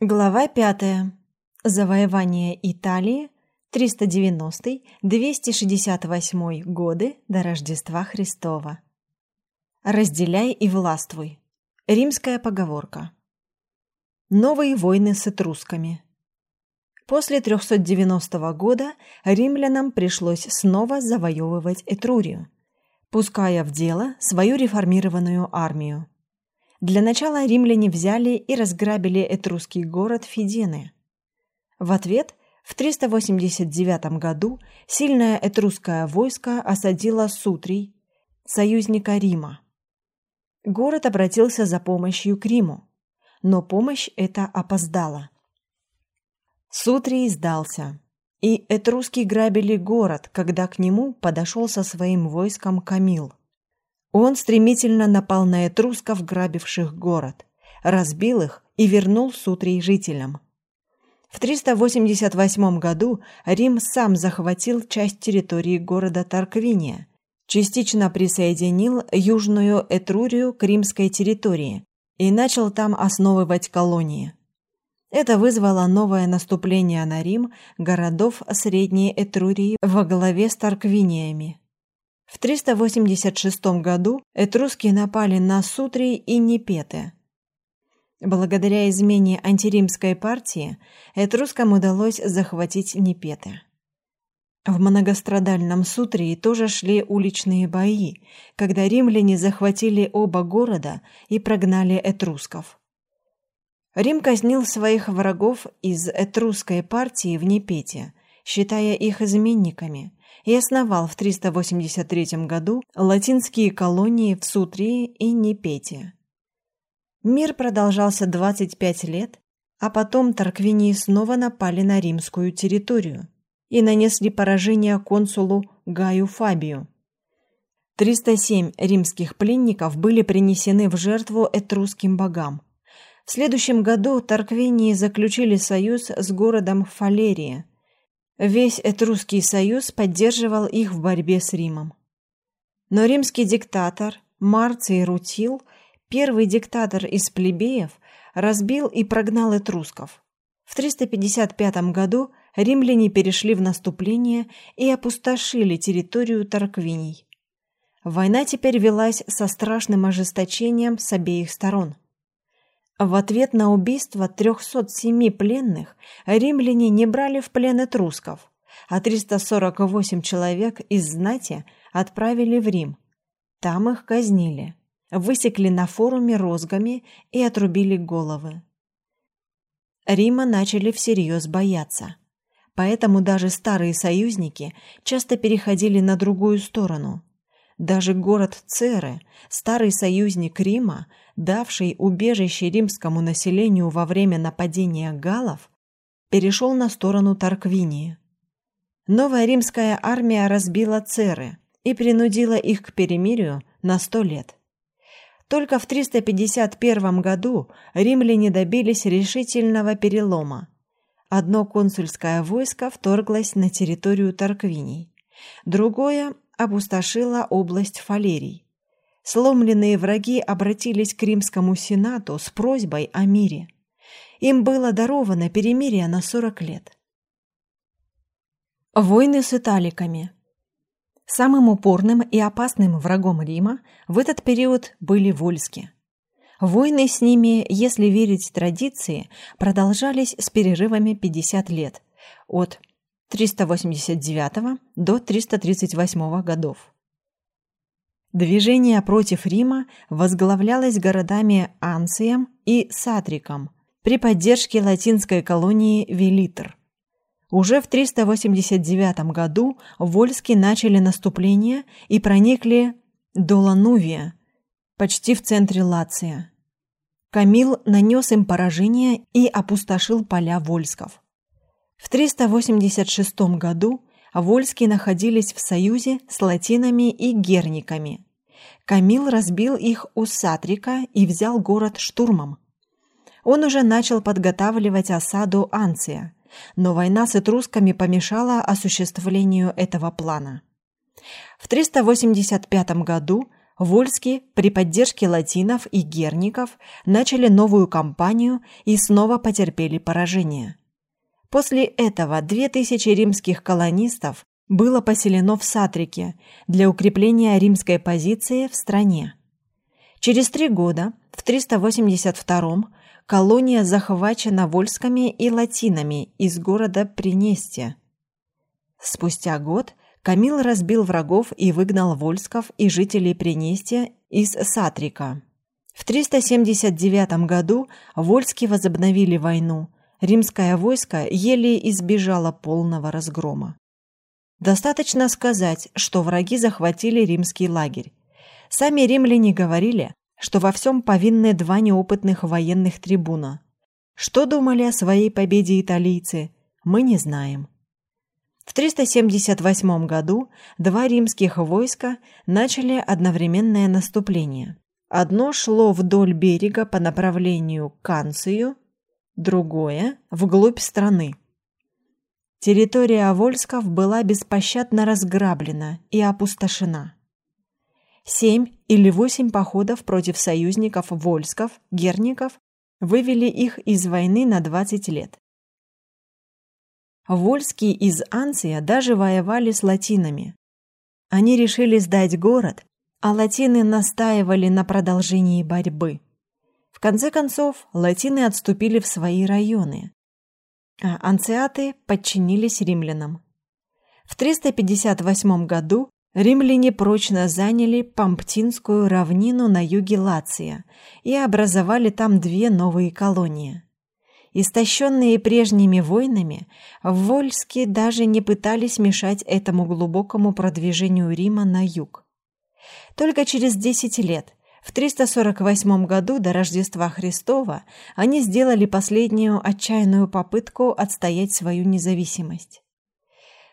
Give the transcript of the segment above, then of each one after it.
Глава пятая. Завоевание Италии 390-268 годы до Рождества Христова. Разделяй и властвуй. Римская поговорка. Новые войны с этрусками. После 390 года римлянам пришлось снова завоевывать Этрурию, пуская в дело свою реформированную армию. Для начала римляне взяли и разграбили этрусский город Фидены. В ответ в 389 году сильное этрусское войско осадило Сутрий, союзника Рима. Город обратился за помощью к Риму, но помощь эта опоздала. Сутрий сдался, и этруски грабили город, когда к нему подошел со своим войском Камил. Он стремительно напал на этрусков, грабивших город, разбил их и вернул Сутрий жителям. В 388 году Рим сам захватил часть территории города Тарквиния, частично присоединил Южную Этрурию к римской территории и начал там основывать колонии. Это вызвало новое наступление на Рим городов Средней Этрурии во главе с Тарквиниями. В 386 году этруски напали на Сутрий и Непеты. Благодаря измене антиримской партии этрускам удалось захватить Непеты. В многострадальном Сутрии тоже шли уличные бои, когда римляне захватили оба города и прогнали этрусков. Рим казнил своих врагов из этрусской партии в Непете, считая их изменниками, и основал в 383 году латинские колонии в Сутрии и Непете. Мир продолжался 25 лет, а потом Тарквинии снова напали на римскую территорию и нанесли поражение консулу Гаю Фабию. 307 римских пленников были принесены в жертву этрусским богам. В следующем году Тарквинии заключили союз с городом Фалерия – Весь Этрусский союз поддерживал их в борьбе с Римом. Но римский диктатор Марций Рутил, первый диктатор из плебеев, разбил и прогнал этрусков. В 355 году римляне перешли в наступление и опустошили территорию Тарквиний. Война теперь велась со страшным ожесточением с обеих сторон. В ответ на убийство 307 пленных римляне не брали в плен этрусков, а 348 человек из знати отправили в Рим. Там их казнили, высекли на форуме розгами и отрубили головы. Рима начали всерьез бояться. Поэтому даже старые союзники часто переходили на другую сторону. Даже город Церы, старый союзник Рима, давший убежище римскому населению во время нападения галлов, перешел на сторону Тарквинии. Новая римская армия разбила Церы и принудила их к перемирию на сто лет. Только в 351 году римляне добились решительного перелома. Одно консульское войско вторглось на территорию Тарквиний, другое опустошило область Фалерий. Сломленные враги обратились к римскому сенату с просьбой о мире. Им было даровано перемирие на 40 лет. Войны с италиками. Самым упорным и опасным врагом Рима в этот период были вольски. Войны с ними, если верить традиции, продолжались с перерывами 50 лет, от 389 до 338 годов. Движение против Рима возглавлялось городами Анцием и Сатриком при поддержке латинской колонии Велитр. Уже в 389 году вольски начали наступление и проникли до Ланувия, почти в центре Лация. Камил нанес им поражение и опустошил поля вольсков. В 386 году вольские находились в союзе с латинами и герниками – Камил разбил их у Сатрика и взял город штурмом. Он уже начал подготавливать осаду Анция, но война с этрусками помешала осуществлению этого плана. В 385 году Вольски при поддержке латинов и герников начали новую кампанию и снова потерпели поражение. После этого 2000 римских колонистов было поселено в Сатрике для укрепления римской позиции в стране. Через три года, в 382 колония захвачена вольсками и латинами из города Принестия. Спустя год Камил разбил врагов и выгнал вольсков и жителей Принестия из Сатрика. В 379 году вольски возобновили войну. Римское войско еле избежало полного разгрома. Достаточно сказать, что враги захватили римский лагерь. Сами римляне говорили, что во всем повинны два неопытных военных трибуна. Что думали о своей победе италийцы, мы не знаем. В 378 году два римских войска начали одновременное наступление. Одно шло вдоль берега по направлению к Канцию, другое – вглубь страны. Территория Вольсков была беспощадно разграблена и опустошена. Семь или восемь походов против союзников Вольсков, Герников вывели их из войны на 20 лет. Вольские из Анция даже воевали с латинами. Они решили сдать город, а латины настаивали на продолжении борьбы. В конце концов, латины отступили в свои районы, а анциаты подчинились римлянам. В 358 году римляне прочно заняли Памптинскую равнину на юге Лация и образовали там две новые колонии. Истощенные прежними войнами, Вольски даже не пытались мешать этому глубокому продвижению Рима на юг. Только через 10 лет, в 348 году до Рождества Христова, они сделали последнюю отчаянную попытку отстоять свою независимость.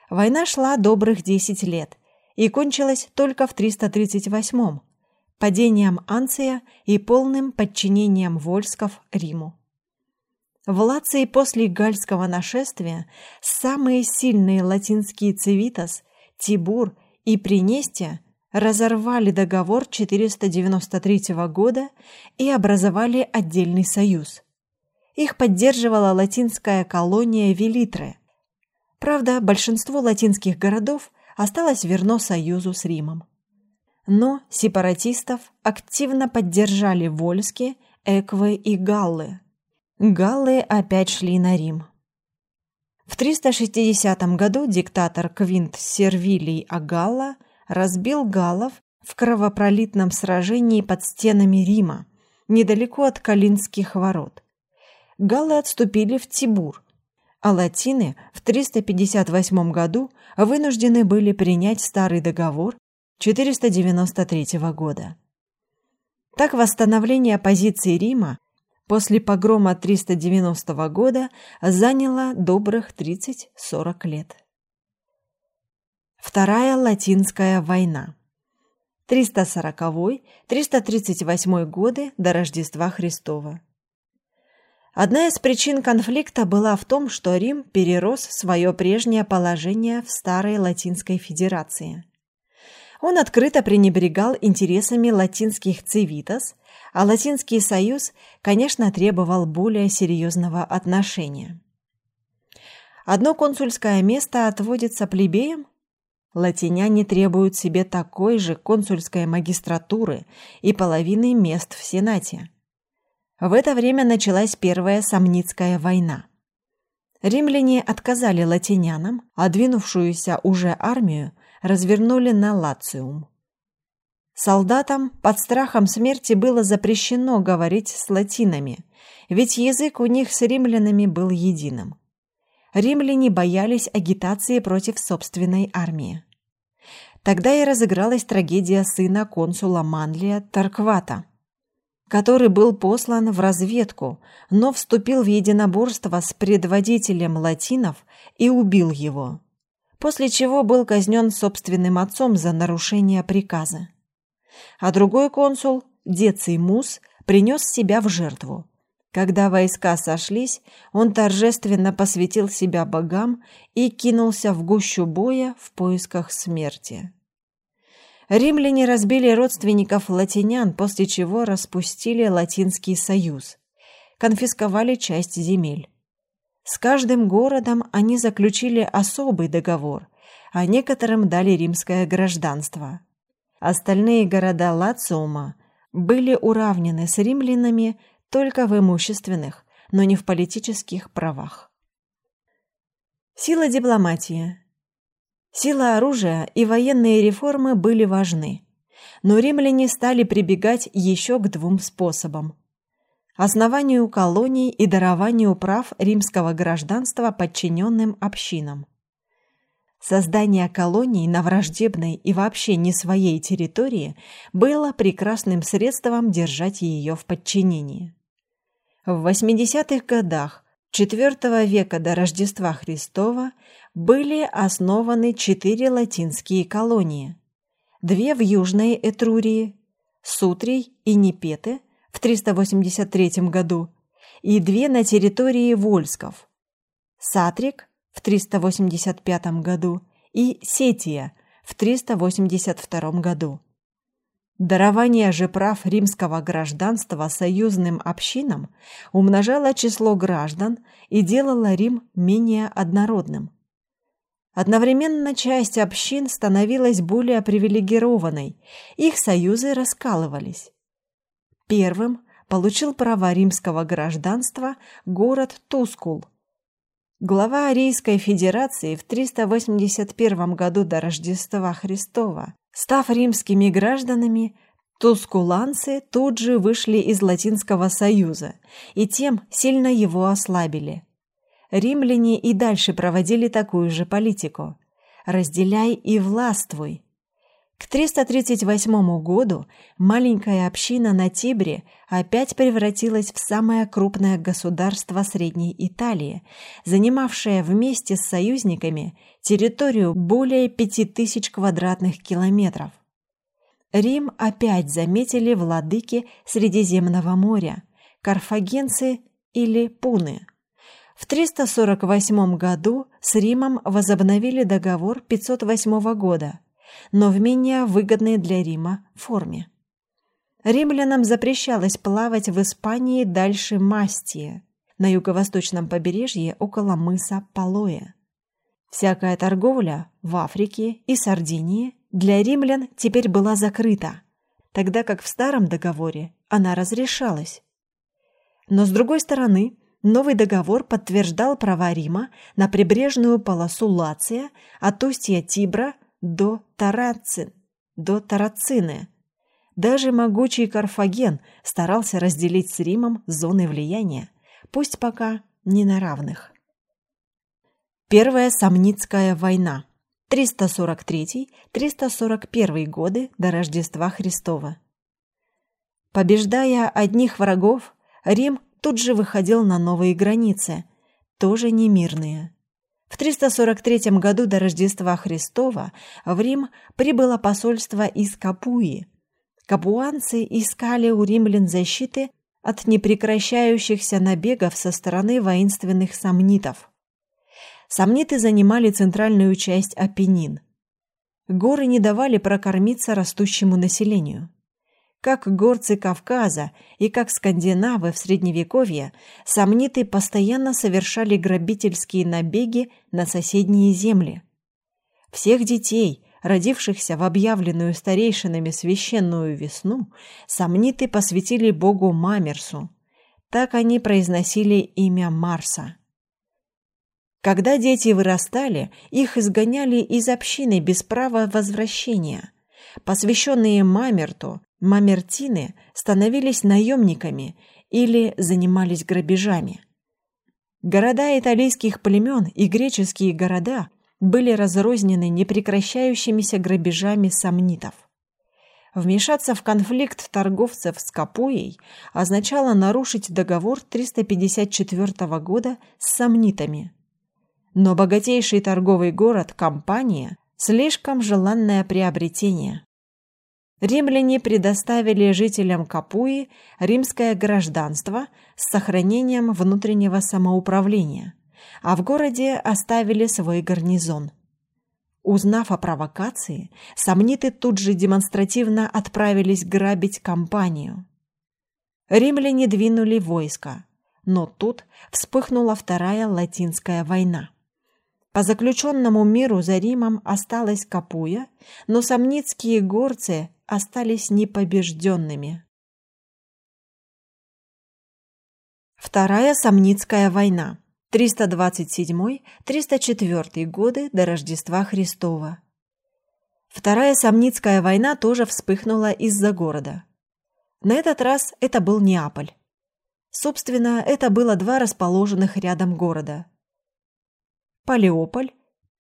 Война шла добрых 10 лет и кончилась только в 338 падением Анция и полным подчинением вольсков Риму. В Лации после гальского нашествия самые сильные латинские цивитас, Тибур и Принестия разорвали договор 493 года и образовали отдельный союз. Их поддерживала латинская колония Велитре. Правда, большинство латинских городов осталось верно союзу с Римом. Но сепаратистов активно поддержали Вольски, Эквы и Галлы, Галлы опять шли на Рим. В 360 году диктатор Квинт Сервилий Агалла разбил галлов в кровопролитном сражении под стенами Рима, недалеко от Калинских ворот. Галлы отступили в Тибур, а латины в 358 году вынуждены были принять старый договор 493 года. Так восстановление позиции Рима после погрома 390 года заняло добрых 30-40 лет. Вторая Латинская война. 340-338 годы до Рождества Христова. Одна из причин конфликта была в том, что Рим перерос свое прежнее положение в старой Латинской Федерации. Он открыто пренебрегал интересами латинских цивитас – а Латинский союз, конечно, требовал более серьезного отношения. Одно консульское место отводится плебеям? Латиняне требуют себе такой же консульской магистратуры и половины мест в Сенате. В это время началась Первая Самницкая война. Римляне отказали латинянам, а двинувшуюся уже армию развернули на Лациум. Солдатам под страхом смерти было запрещено говорить с латинами, ведь язык у них с римлянами был единым. Римляне боялись агитации против собственной армии. Тогда и разыгралась трагедия сына консула Манлия Тарквата, который был послан в разведку, но вступил в единоборство с предводителем латинов и убил его, после чего был казнен собственным отцом за нарушение приказа а другой консул, Деций Мус, принес себя в жертву. Когда войска сошлись, он торжественно посвятил себя богам и кинулся в гущу боя в поисках смерти. Римляне разбили родственников латинян, после чего распустили Латинский союз, конфисковали часть земель. С каждым городом они заключили особый договор, а некоторым дали римское гражданство. Остальные города Лациума были уравнены с римлянами только в имущественных, но не в политических правах. Сила дипломатии. Сила оружия и военные реформы были важны, но римляне стали прибегать еще к двум способам: основанию колоний и дарованию прав римского гражданства подчиненным общинам. Создание колоний на враждебной и вообще не своей территории было прекрасным средством держать ее в подчинении. В 80-х годах IV века до Рождества Христова были основаны четыре латинские колонии. Две в Южной Этрурии, Сутрий и Непеты в 383 году и две на территории Вольсков. Сатрик в 385 году и Сетия в 382 году. Дарование же прав римского гражданства союзным общинам умножало число граждан и делало Рим менее однородным. Одновременно часть общин становилась более привилегированной, их союзы раскалывались. Первым получил право римского гражданства город Тускул – Глава Арийской Федерации в 381 году до Рождества Христова, став римскими гражданами, тускуланцы тут же вышли из Латинского Союза и тем сильно его ослабили. Римляне и дальше проводили такую же политику: разделяй и властвуй. К 338 году маленькая община на Тибре опять превратилась в самое крупное государство Средней Италии, занимавшее вместе с союзниками территорию более 5000 квадратных километров. Рим опять заметили владыки Средиземного моря, карфагенцы или пуны. В 348 году с Римом возобновили договор 508 года – но в менее выгодной для Рима форме. Римлянам запрещалось плавать в Испании дальше Мастия, на юго-восточном побережье около мыса Палоя. Всякая торговля в Африке и Сардинии для римлян теперь была закрыта, тогда как в старом договоре она разрешалась. Но с другой стороны, новый договор подтверждал права Рима на прибрежную полосу Лация от устья Тибра до Тарацин, до Тарацины. Даже могучий Карфаген старался разделить с Римом зоны влияния, пусть пока не на равных. Первая Самницкая война. 343-341 годы до Рождества Христова. Побеждая одних врагов, Рим тут же выходил на новые границы, тоже немирные. В 343 году до Рождества Христова в Рим прибыло посольство из Капуи. Капуанцы искали у римлян защиты от непрекращающихся набегов со стороны воинственных сомнитов. Сомниты занимали центральную часть Апеннин. Горы не давали прокормиться растущему населению. Как горцы Кавказа и как скандинавы в средневековье, сомниты постоянно совершали грабительские набеги на соседние земли. Всех детей, родившихся в объявленную старейшинами священную весну, сомниты посвятили богу Мамерсу. Так они произносили имя Марса. Когда дети вырастали, их изгоняли из общины без права возвращения. Посвященные Мамерту мамертины становились наемниками или занимались грабежами. Города итальянских племен и греческие города были разрознены непрекращающимися грабежами сомнитов. Вмешаться в конфликт торговцев с Капуей означало нарушить договор 354 года с сомнитами. Но богатейший торговый город Кампания слишком желанное приобретение. Римляне предоставили жителям Капуи римское гражданство с сохранением внутреннего самоуправления, а в городе оставили свой гарнизон. Узнав о провокации, сомниты тут же демонстративно отправились грабить компанию. Римляне двинули войско, но тут вспыхнула Вторая Латинская война. По заключенному миру за Римом осталась Капуя, но сомницкие горцы остались непобежденными. Вторая Сомницкая война 327-304 годы до Рождества Христова. Вторая Сомницкая война тоже вспыхнула из-за города. На этот раз это был Неаполь. Собственно, это было два расположенных рядом города. Палеополь,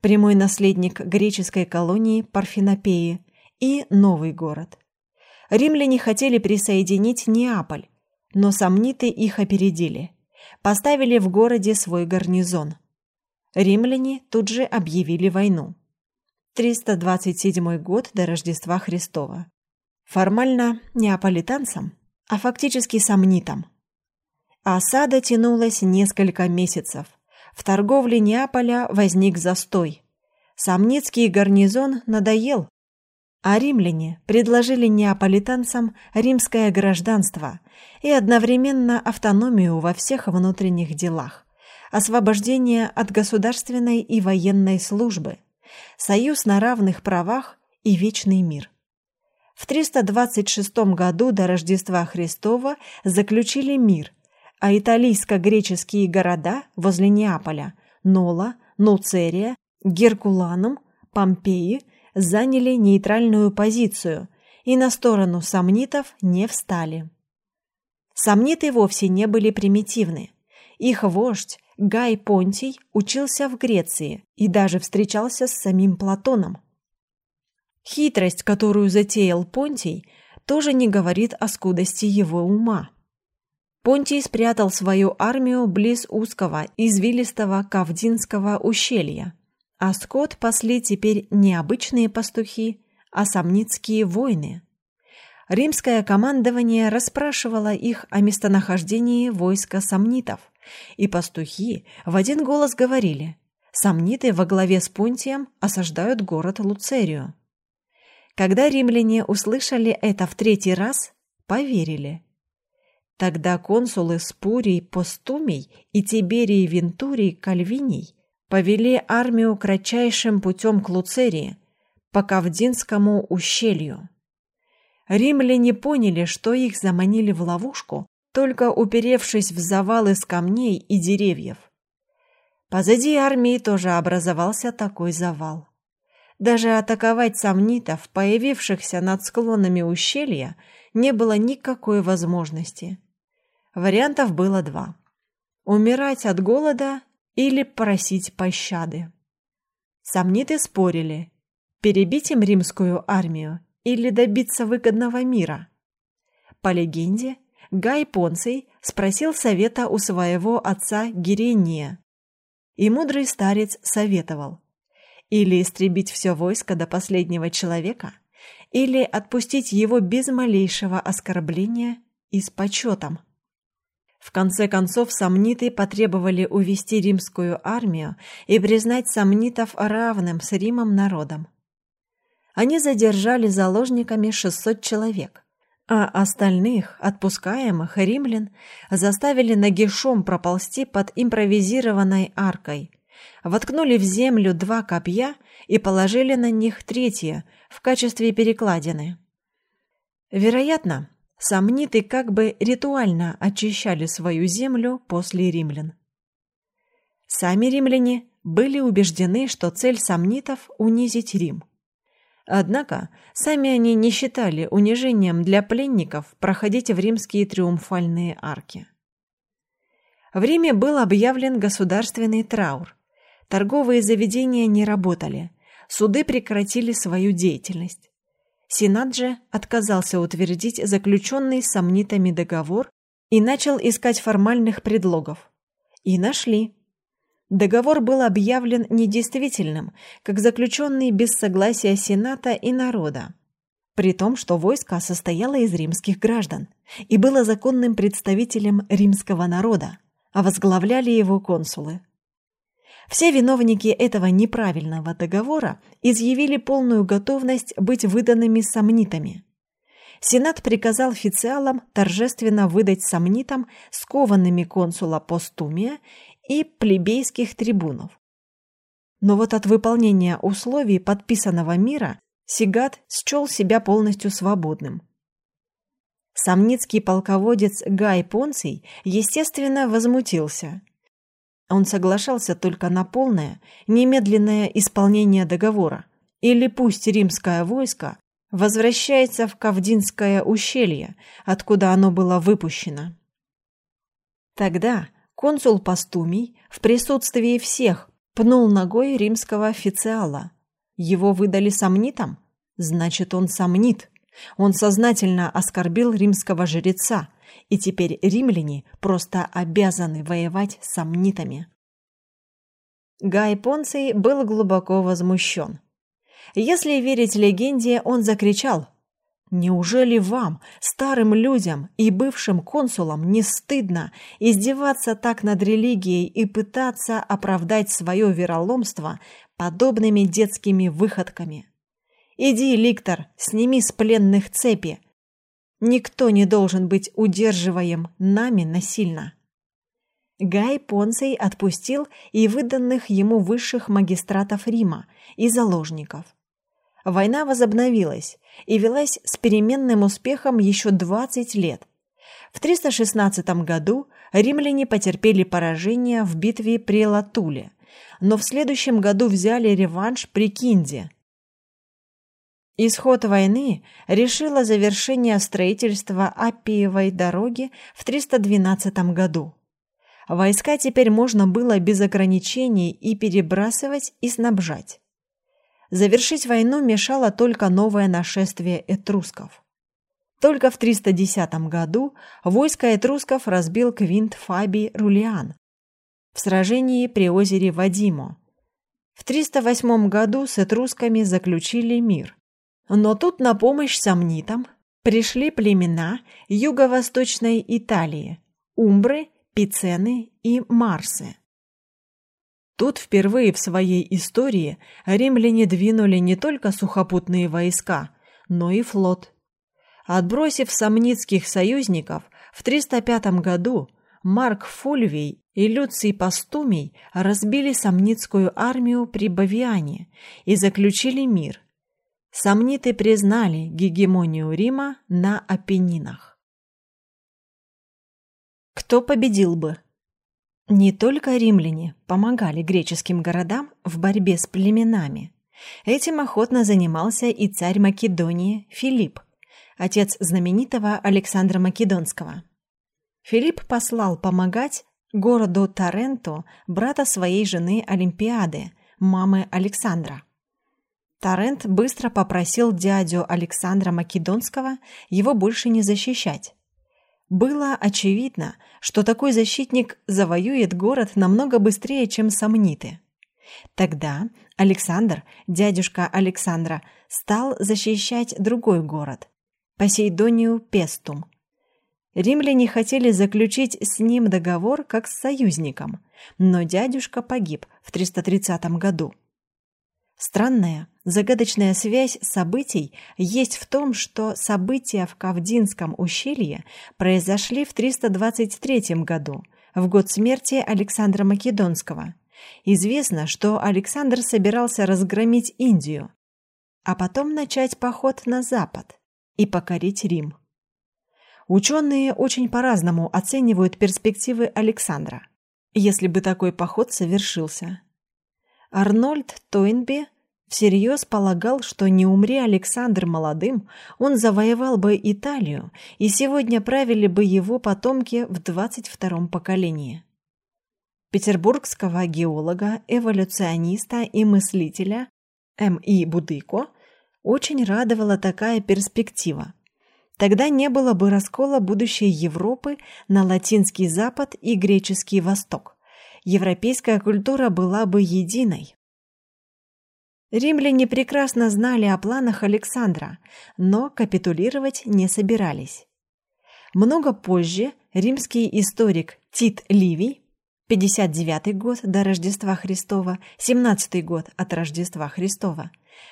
прямой наследник греческой колонии Парфенопеи, и новый город. Римляне хотели присоединить Неаполь, но сомниты их опередили. Поставили в городе свой гарнизон. Римляне тут же объявили войну. 327 год до Рождества Христова. Формально неаполитанцам, а фактически сомнитам. Осада тянулась несколько месяцев. В торговле Неаполя возник застой. Сомницкий гарнизон надоел, а римляне предложили неаполитанцам римское гражданство и одновременно автономию во всех внутренних делах, освобождение от государственной и военной службы, союз на равных правах и вечный мир. В 326 году до Рождества Христова заключили мир, а италийско-греческие города возле Неаполя – Нола, Нуцерия, Геркуланум, Помпеи – заняли нейтральную позицию и на сторону сомнитов не встали. Сомниты вовсе не были примитивны. Их вождь Гай Понтий учился в Греции и даже встречался с самим Платоном. Хитрость, которую затеял Понтий, тоже не говорит о скудости его ума. Понтий спрятал свою армию близ узкого, извилистого Кавдинского ущелья, а скот пасли теперь не обычные пастухи, а сомницкие воины. Римское командование расспрашивало их о местонахождении войска сомнитов, и пастухи в один голос говорили «Сомниты во главе с Понтием осаждают город Луцерию». Когда римляне услышали это в третий раз, поверили. Тогда консулы Спурий Постумий и Тиберий Вентурий Кальвиний повели армию кратчайшим путем к Луцерии, по Кавдинскому ущелью. Римляне поняли, что их заманили в ловушку, только уперевшись в завал из камней и деревьев. Позади армии тоже образовался такой завал. Даже атаковать сомнитов, появившихся над склонами ущелья, не было никакой возможности. Вариантов было два. Умирать от голода или просить пощады. Сомниты спорили, перебить им римскую армию или добиться выгодного мира. По легенде, Гай Понций спросил совета у своего отца Герения, и мудрый старец советовал или истребить все войско до последнего человека, или отпустить его без малейшего оскорбления и с почетом. В конце концов, сомниты потребовали увести римскую армию и признать сомнитов равным с Римом народом. Они задержали заложниками 600 человек, а остальных, отпускаемых римлян, заставили нагишом проползти под импровизированной аркой, воткнули в землю два копья и положили на них третье в качестве перекладины. Вероятно, сомниты как бы ритуально очищали свою землю после римлян. Сами римляне были убеждены, что цель сомнитов – унизить Рим. Однако сами они не считали унижением для пленников проходить в римские триумфальные арки. В Риме был объявлен государственный траур. Торговые заведения не работали, суды прекратили свою деятельность. Сенат же отказался утвердить заключенный с сомнитами договор и начал искать формальных предлогов. И нашли. Договор был объявлен недействительным, как заключенный без согласия Сената и народа. При том, что войско состояло из римских граждан и было законным представителем римского народа, а возглавляли его консулы. Все виновники этого неправильного договора изъявили полную готовность быть выданными сомнитами. Сенат приказал официалам торжественно выдать сомнитам скованными консула Постумия и плебейских трибунов. Но вот от выполнения условий подписанного мира Сигат счел себя полностью свободным. Сомницкий полководец Гай Понций, естественно, возмутился. Он соглашался только на полное, немедленное исполнение договора, или пусть римское войско возвращается в Кавдинское ущелье, откуда оно было выпущено. Тогда консул Постумий в присутствии всех пнул ногой римского официала. Его выдали сомнитам? Значит, он сомнит. Он сознательно оскорбил римского жреца, и теперь римляне просто обязаны воевать с сомнитами. Гай Понций был глубоко возмущен. Если верить легенде, он закричал «Неужели вам, старым людям и бывшим консулам, не стыдно издеваться так над религией и пытаться оправдать свое вероломство подобными детскими выходками?» Иди, Ликтор, сними с пленных цепи. Никто не должен быть удерживаем нами насильно. Гай Понций отпустил и выданных ему высших магистратов Рима и заложников. Война возобновилась и велась с переменным успехом еще 20 лет. В 316 году римляне потерпели поражение в битве при Латуле, но в следующем году взяли реванш при Кинде Исход войны решило завершение строительства Аппиевой дороги в 312 году. Войска теперь можно было без ограничений и перебрасывать, и снабжать. Завершить войну мешало только новое нашествие этрусков. Только в 310 году войско этрусков разбил Квинт Фабий Рулиан в сражении при озере Вадимо. В 308 году с этрусками заключили мир. Но тут на помощь сомнитам пришли племена юго-восточной Италии – умбры, пицены и марсы. Тут впервые в своей истории римляне двинули не только сухопутные войска, но и флот. Отбросив сомнитских союзников, в 305 году Марк Фульвий и Люций Пастумий разбили сомнитскую армию при Бавиане и заключили мир, Сомниты признали гегемонию Рима на Апеннинах. Кто победил бы? Не только римляне помогали греческим городам в борьбе с племенами. Этим охотно занимался и царь Македонии Филипп, отец знаменитого Александра Македонского. Филипп послал помогать городу Таренту брата своей жены Олимпиады, мамы Александра. Тарент быстро попросил дядю Александра Македонского его больше не защищать. Было очевидно, что такой защитник завоюет город намного быстрее, чем сомниты. Тогда Александр, дядюшка Александра, стал защищать другой город – Посейдонию Пестум. Римляне хотели заключить с ним договор как с союзником, но дядюшка погиб в 330 году. Странная, загадочная связь событий есть в том, что события в Кавдинском ущелье произошли в 323 году, в год смерти Александра Македонского. Известно, что Александр собирался разгромить Индию, а потом начать поход на запад и покорить Рим. Ученые очень по-разному оценивают перспективы Александра, если бы такой поход совершился. Арнольд Тойнби всерьез полагал, что не умри Александр молодым, он завоевал бы Италию, и сегодня правили бы его потомки в 22-м поколении. Петербургского геолога, эволюциониста и мыслителя М.И. Будыко очень радовала такая перспектива. Тогда не было бы раскола будущей Европы на латинский Запад и греческий Восток. Европейская культура была бы единой. Римляне прекрасно знали о планах Александра, но капитулировать не собирались. Много позже римский историк Тит Ливий 59 год до Рождества Христова, 17 год от Рождества Христова,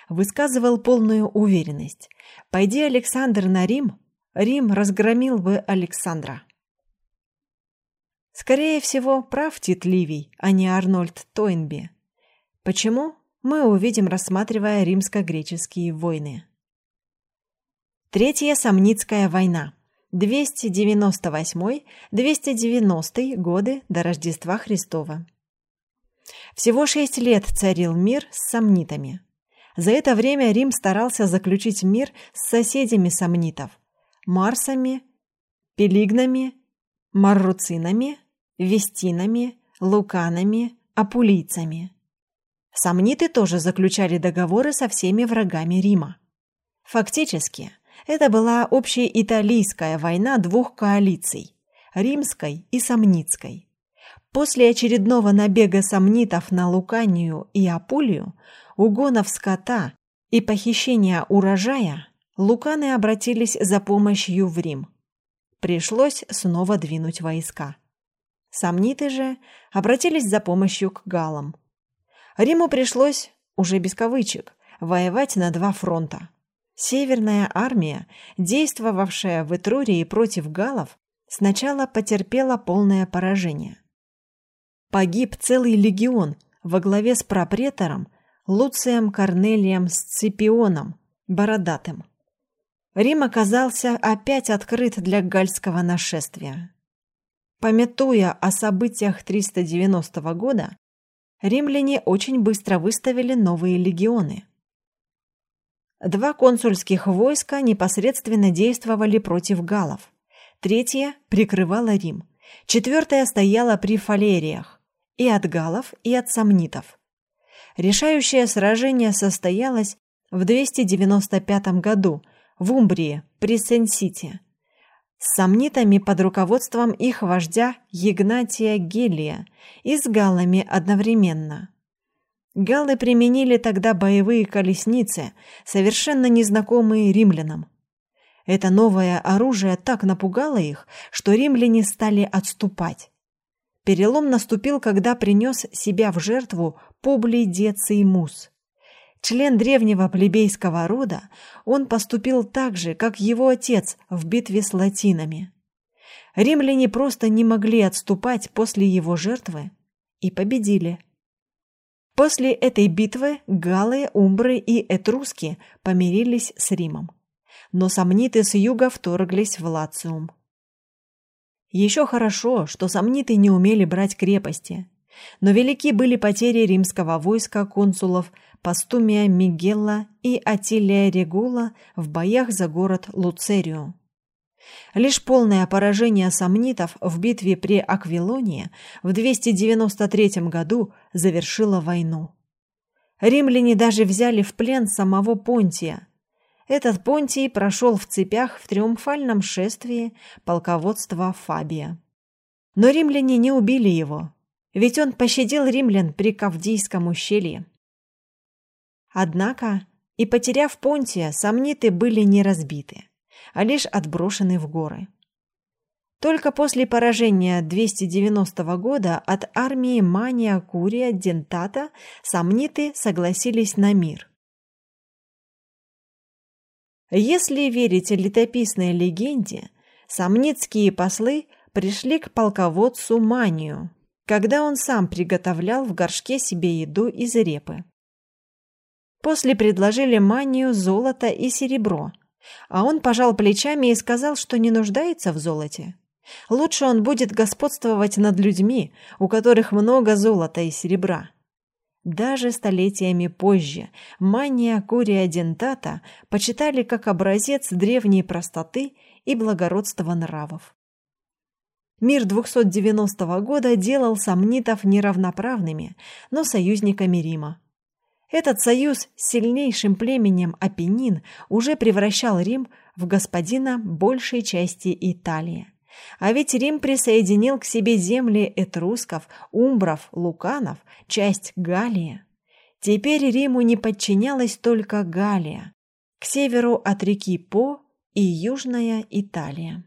высказывал полную уверенность. Пойди Александр на Рим, Рим разгромил бы Александра. Скорее всего, прав Тит Ливий, а не Арнольд Тойнби. Почему? Мы увидим, рассматривая римско-греческие войны. Третья Самницкая война. 298-290 годы до Рождества Христова. Всего шесть лет царил мир с сомнитами. За это время Рим старался заключить мир с соседями сомнитов – марсами, пелигнами, марруцинами, вестинами, луканами, апулийцами. Сомниты тоже заключали договоры со всеми врагами Рима. Фактически, это была общеиталийская война двух коалиций – римской и сомнитской. После очередного набега сомнитов на Луканию и Апулию, угонов скота и похищения урожая, луканы обратились за помощью в Рим. Пришлось снова двинуть войска. Сомниты же обратились за помощью к галам. Риму пришлось, уже без кавычек, воевать на два фронта. Северная армия, действовавшая в Этрурии против галлов, сначала потерпела полное поражение. Погиб целый легион во главе с пропретором Луцием Корнелием Сципионом, бородатым. Рим оказался опять открыт для гальского нашествия. Пометуя о событиях 390 года, римляне очень быстро выставили новые легионы. Два консульских войска непосредственно действовали против галлов. Третье прикрывало Рим. Четвертое стояло при фалериях и от галлов, и от сомнитов. Решающее сражение состоялось в 295 году в Умбрии при Сен-Сити с сомнитами под руководством их вождя Игнатия Гелия и с галлами одновременно. Галлы применили тогда боевые колесницы, совершенно незнакомые римлянам. Это новое оружие так напугало их, что римляне стали отступать. Перелом наступил, когда принес себя в жертву Публий Деций Мус. Член древнего плебейского рода, он поступил так же, как его отец в битве с латинами. Римляне просто не могли отступать после его жертвы и победили. После этой битвы галлы, умбры и этруски помирились с Римом. Но сомниты с юга вторглись в Лациум. Еще хорошо, что сомниты не умели брать крепости. Но велики были потери римского войска консулов Пастумия Мигелла и Атилия Регула в боях за город Луцерию. Лишь полное поражение сомнитов в битве при Аквилонии в 293 году завершило войну. Римляне даже взяли в плен самого Понтия. Этот Понтий прошел в цепях в триумфальном шествии полководства Фабия. Но римляне не убили его, ведь он пощадил римлян при Кавдийском ущелье. Однако, и потеряв Понтия, сомниты были не разбиты, а лишь отброшены в горы. Только после поражения 290 года от армии Мания Курия Дентата сомниты согласились на мир. Если верить летописной легенде, сомнитские послы пришли к полководцу Манию, когда он сам приготовлял в горшке себе еду из репы. После предложили Манию золото и серебро, а он пожал плечами и сказал, что не нуждается в золоте. Лучше он будет господствовать над людьми, у которых много золота и серебра. Даже столетиями позже мания Курия Дентата почитали как образец древней простоты и благородства нравов. Мир 290 года делал сомнитов неравноправными, но союзниками Рима. Этот союз с сильнейшим племенем Апеннин уже превращал Рим в господина большей части Италии. А ведь Рим присоединил к себе земли этрусков, умбров, луканов, часть Галлии. Теперь Риму не подчинялась только Галлия, к северу от реки По и Южная Италия.